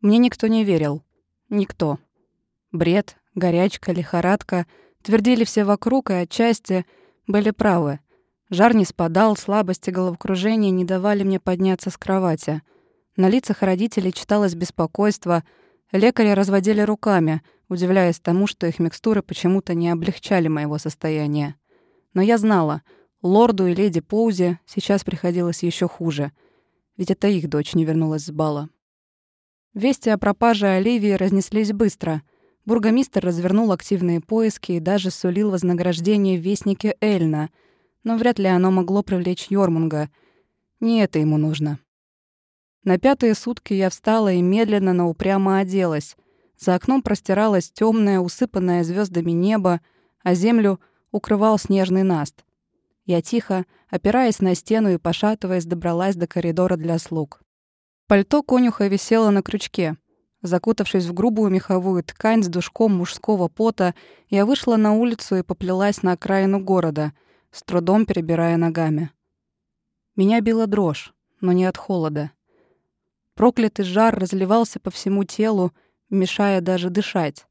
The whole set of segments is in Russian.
Мне никто не верил. Никто. Бред, горячка, лихорадка. Твердили все вокруг и отчасти были правы. Жар не спадал, слабость и головокружение не давали мне подняться с кровати. На лицах родителей читалось беспокойство. Лекари разводили руками, удивляясь тому, что их микстуры почему-то не облегчали моего состояния. Но я знала, лорду и леди Поузе сейчас приходилось еще хуже, ведь это их дочь не вернулась с бала. Вести о пропаже Оливии разнеслись быстро. Бургомистр развернул активные поиски и даже сулил вознаграждение в вестнике Эльна, но вряд ли оно могло привлечь Йормунга. Не это ему нужно. На пятые сутки я встала и медленно, но упрямо оделась. За окном простиралось темное, усыпанное звездами небо, а землю укрывал снежный наст. Я тихо, опираясь на стену и пошатываясь, добралась до коридора для слуг. Пальто конюха висело на крючке. Закутавшись в грубую меховую ткань с душком мужского пота, я вышла на улицу и поплелась на окраину города, с трудом перебирая ногами. Меня била дрожь, но не от холода. Проклятый жар разливался по всему телу, мешая даже дышать.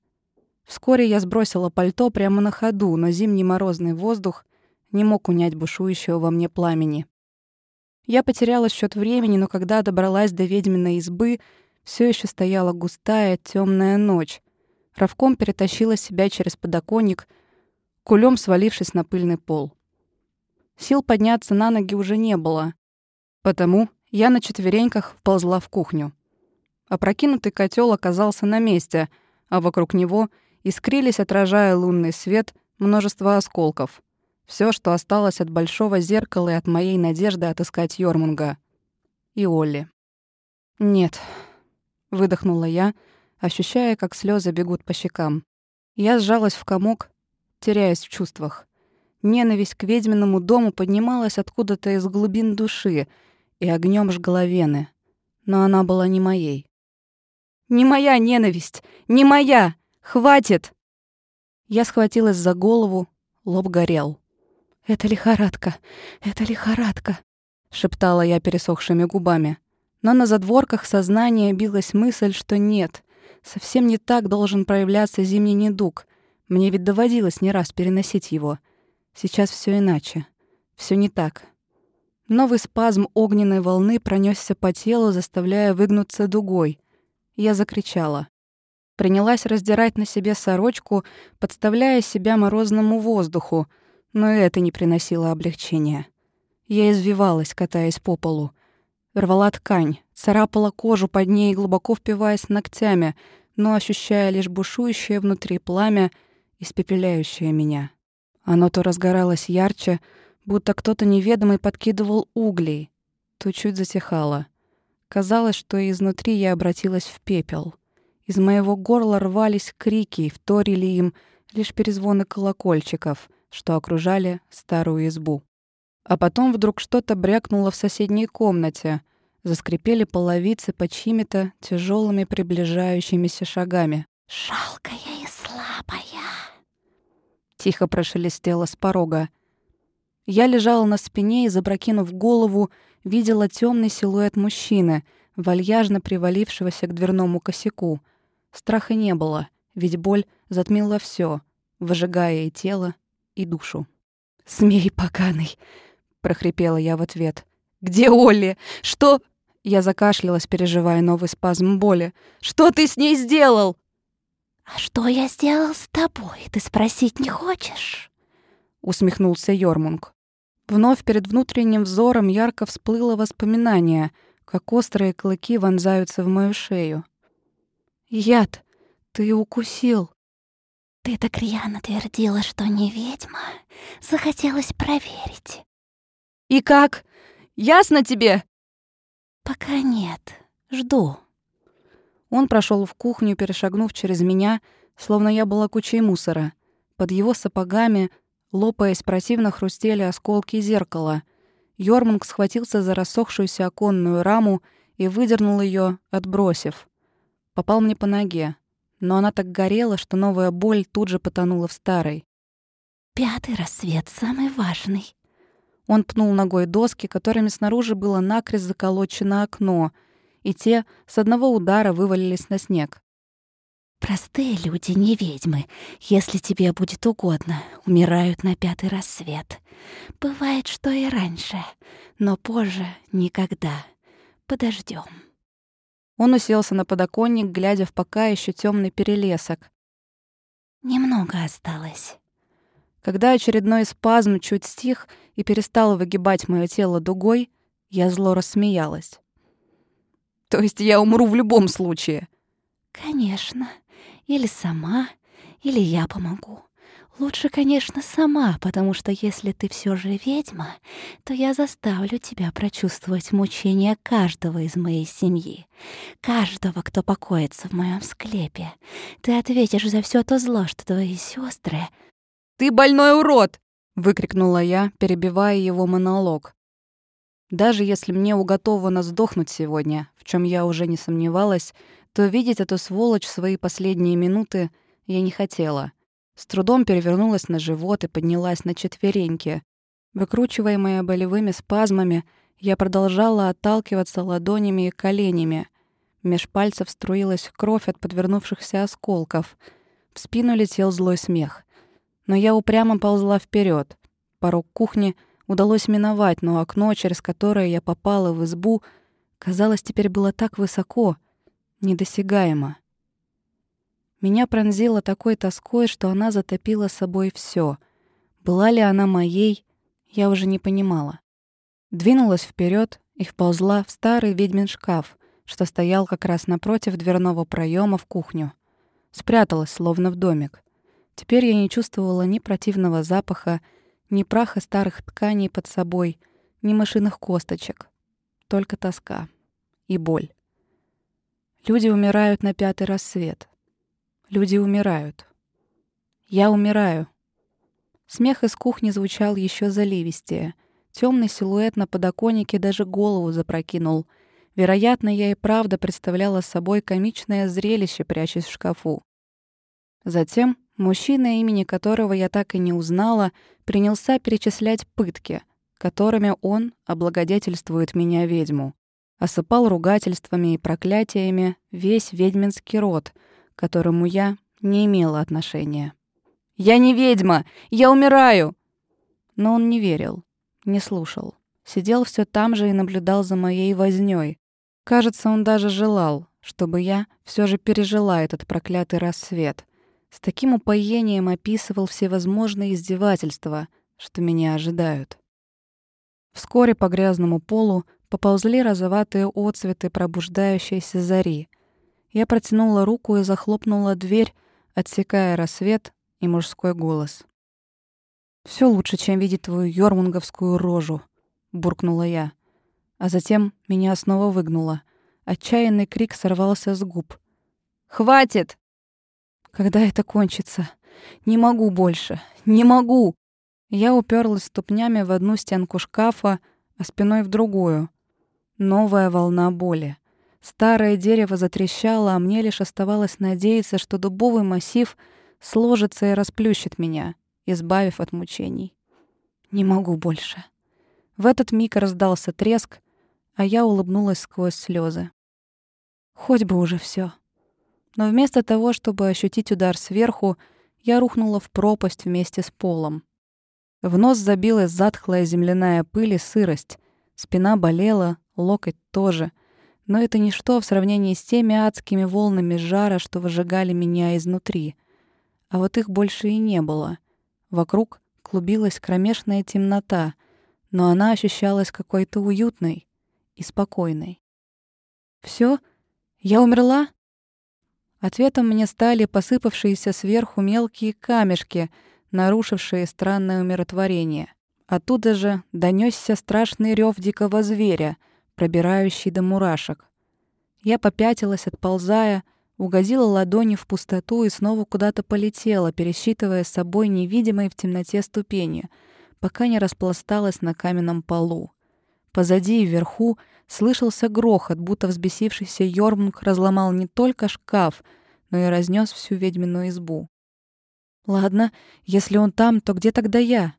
Вскоре я сбросила пальто прямо на ходу, но зимний морозный воздух не мог унять бушующего во мне пламени. Я потеряла счет времени, но когда добралась до ведьминой избы, все еще стояла густая темная ночь. Ровком перетащила себя через подоконник, кулем свалившись на пыльный пол. Сил подняться на ноги уже не было, потому я на четвереньках вползла в кухню. Опрокинутый котел оказался на месте, а вокруг него искрились, отражая лунный свет, множество осколков. Все, что осталось от большого зеркала и от моей надежды отыскать Йормунга. И Олли. «Нет», — выдохнула я, ощущая, как слезы бегут по щекам. Я сжалась в комок, теряясь в чувствах. Ненависть к ведьминому дому поднималась откуда-то из глубин души и огнем жгла вены. Но она была не моей. «Не моя ненависть! Не моя! Хватит!» Я схватилась за голову, лоб горел. «Это лихорадка! Это лихорадка!» — шептала я пересохшими губами. Но на задворках сознания билась мысль, что нет, совсем не так должен проявляться зимний недуг. Мне ведь доводилось не раз переносить его. Сейчас все иначе. все не так. Новый спазм огненной волны пронесся по телу, заставляя выгнуться дугой. Я закричала. Принялась раздирать на себе сорочку, подставляя себя морозному воздуху — но и это не приносило облегчения. Я извивалась, катаясь по полу. Рвала ткань, царапала кожу под ней, глубоко впиваясь ногтями, но ощущая лишь бушующее внутри пламя, испепеляющее меня. Оно то разгоралось ярче, будто кто-то неведомый подкидывал углей, то чуть затихало. Казалось, что изнутри я обратилась в пепел. Из моего горла рвались крики, и вторили им лишь перезвоны колокольчиков — что окружали старую избу. А потом вдруг что-то брякнуло в соседней комнате. Заскрипели половицы под чьими-то тяжелыми приближающимися шагами. «Жалкая и слабая!» Тихо прошелестело с порога. Я лежала на спине и, запрокинув голову, видела темный силуэт мужчины, вальяжно привалившегося к дверному косяку. Страха не было, ведь боль затмила все, выжигая и тело, и душу. «Змей поганый!» — прохрипела я в ответ. «Где Олли? Что...» Я закашлялась, переживая новый спазм боли. «Что ты с ней сделал?» «А что я сделал с тобой, ты спросить не хочешь?» Усмехнулся Йормунг. Вновь перед внутренним взором ярко всплыло воспоминание, как острые клыки вонзаются в мою шею. «Яд! Ты укусил!» Ты так рьяно твердила, что не ведьма. Захотелось проверить. И как? Ясно тебе? Пока нет. Жду. Он прошел в кухню, перешагнув через меня, словно я была кучей мусора. Под его сапогами, лопаясь, противно хрустели осколки зеркала. Йормунг схватился за рассохшуюся оконную раму и выдернул ее, отбросив. Попал мне по ноге но она так горела, что новая боль тут же потонула в старой. «Пятый рассвет самый важный». Он пнул ногой доски, которыми снаружи было накрест заколочено окно, и те с одного удара вывалились на снег. Простые люди не ведьмы, если тебе будет угодно, умирают на пятый рассвет. Бывает, что и раньше, но позже никогда. Подождем. Он уселся на подоконник, глядя в пока еще темный перелесок. Немного осталось. Когда очередной спазм чуть стих и перестал выгибать мое тело дугой, я зло рассмеялась. «То есть я умру в любом случае?» «Конечно. Или сама, или я помогу. Лучше, конечно, сама, потому что если ты все же ведьма, то я заставлю тебя прочувствовать мучения каждого из моей семьи, каждого, кто покоится в моем склепе. Ты ответишь за все то зло, что твои сестры. «Ты больной урод!» — выкрикнула я, перебивая его монолог. Даже если мне уготовано сдохнуть сегодня, в чем я уже не сомневалась, то видеть эту сволочь в свои последние минуты я не хотела. С трудом перевернулась на живот и поднялась на четвереньки. Выкручиваемая болевыми спазмами, я продолжала отталкиваться ладонями и коленями. Меж пальцев струилась кровь от подвернувшихся осколков. В спину летел злой смех. Но я упрямо ползла вперед. Порог кухни удалось миновать, но окно, через которое я попала в избу, казалось, теперь было так высоко — недосягаема. Меня пронзило такой тоской, что она затопила собой все. Была ли она моей, я уже не понимала. Двинулась вперед и вползла в старый ведьмин шкаф, что стоял как раз напротив дверного проема в кухню. Спряталась, словно в домик. Теперь я не чувствовала ни противного запаха, ни праха старых тканей под собой, ни машинных косточек. Только тоска и боль. Люди умирают на пятый рассвет. Люди умирают. Я умираю. Смех из кухни звучал еще заливистее. Темный силуэт на подоконнике даже голову запрокинул. Вероятно, я и правда представляла собой комичное зрелище, прячась в шкафу. Затем мужчина, имени которого я так и не узнала, принялся перечислять пытки, которыми он облагодетельствует меня ведьму осыпал ругательствами и проклятиями весь ведьминский род, которому я не имела отношения. «Я не ведьма! Я умираю!» Но он не верил, не слушал. Сидел все там же и наблюдал за моей вознёй. Кажется, он даже желал, чтобы я все же пережила этот проклятый рассвет. С таким упоением описывал всевозможные издевательства, что меня ожидают. Вскоре по грязному полу поползли розоватые отцветы пробуждающейся зари. Я протянула руку и захлопнула дверь, отсекая рассвет и мужской голос. Все лучше, чем видеть твою йормунговскую рожу», — буркнула я. А затем меня снова выгнуло. Отчаянный крик сорвался с губ. «Хватит!» «Когда это кончится? Не могу больше! Не могу!» Я уперлась ступнями в одну стенку шкафа, а спиной в другую. Новая волна боли. Старое дерево затрещало, а мне лишь оставалось надеяться, что дубовый массив сложится и расплющит меня, избавив от мучений. Не могу больше. В этот миг раздался треск, а я улыбнулась сквозь слезы. Хоть бы уже все. Но вместо того, чтобы ощутить удар сверху, я рухнула в пропасть вместе с полом. В нос забилась затхлая земляная пыль и сырость. Спина болела, локоть тоже. Но это ничто в сравнении с теми адскими волнами жара, что выжигали меня изнутри. А вот их больше и не было. Вокруг клубилась кромешная темнота, но она ощущалась какой-то уютной и спокойной. Все, Я умерла?» Ответом мне стали посыпавшиеся сверху мелкие камешки, нарушившие странное умиротворение. Оттуда же донесся страшный рев дикого зверя — пробирающий до мурашек. Я попятилась, отползая, угодила ладони в пустоту и снова куда-то полетела, пересчитывая с собой невидимые в темноте ступени, пока не распласталась на каменном полу. Позади и вверху слышался грохот, будто взбесившийся Йормунг разломал не только шкаф, но и разнес всю ведьминую избу. Ладно, если он там, то где тогда я?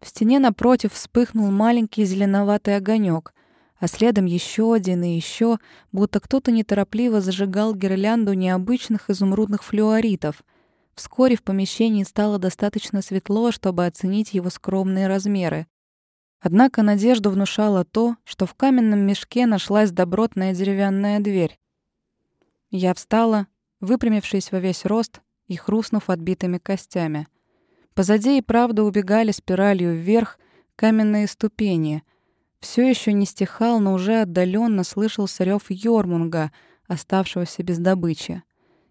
В стене напротив вспыхнул маленький зеленоватый огонек, а следом еще один и еще, будто кто-то неторопливо зажигал гирлянду необычных изумрудных флюоритов. Вскоре в помещении стало достаточно светло, чтобы оценить его скромные размеры. Однако надежду внушало то, что в каменном мешке нашлась добротная деревянная дверь. Я встала, выпрямившись во весь рост и хрустнув отбитыми костями. Позади и правда убегали спиралью вверх каменные ступени — все еще не стихал, но уже отдаленно слышался рев Йормунга, оставшегося без добычи.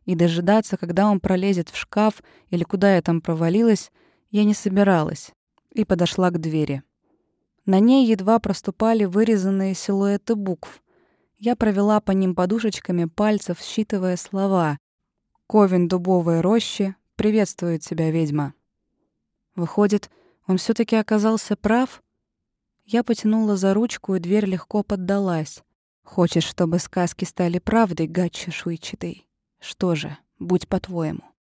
И дожидаться, когда он пролезет в шкаф или куда я там провалилась, я не собиралась и подошла к двери. На ней едва проступали вырезанные силуэты букв. Я провела по ним подушечками пальцев, считывая слова. «Ковен дубовой рощи, приветствует тебя ведьма». Выходит, он все таки оказался прав? Я потянула за ручку, и дверь легко поддалась. «Хочешь, чтобы сказки стали правдой, гад чешуйчатый? Что же, будь по-твоему».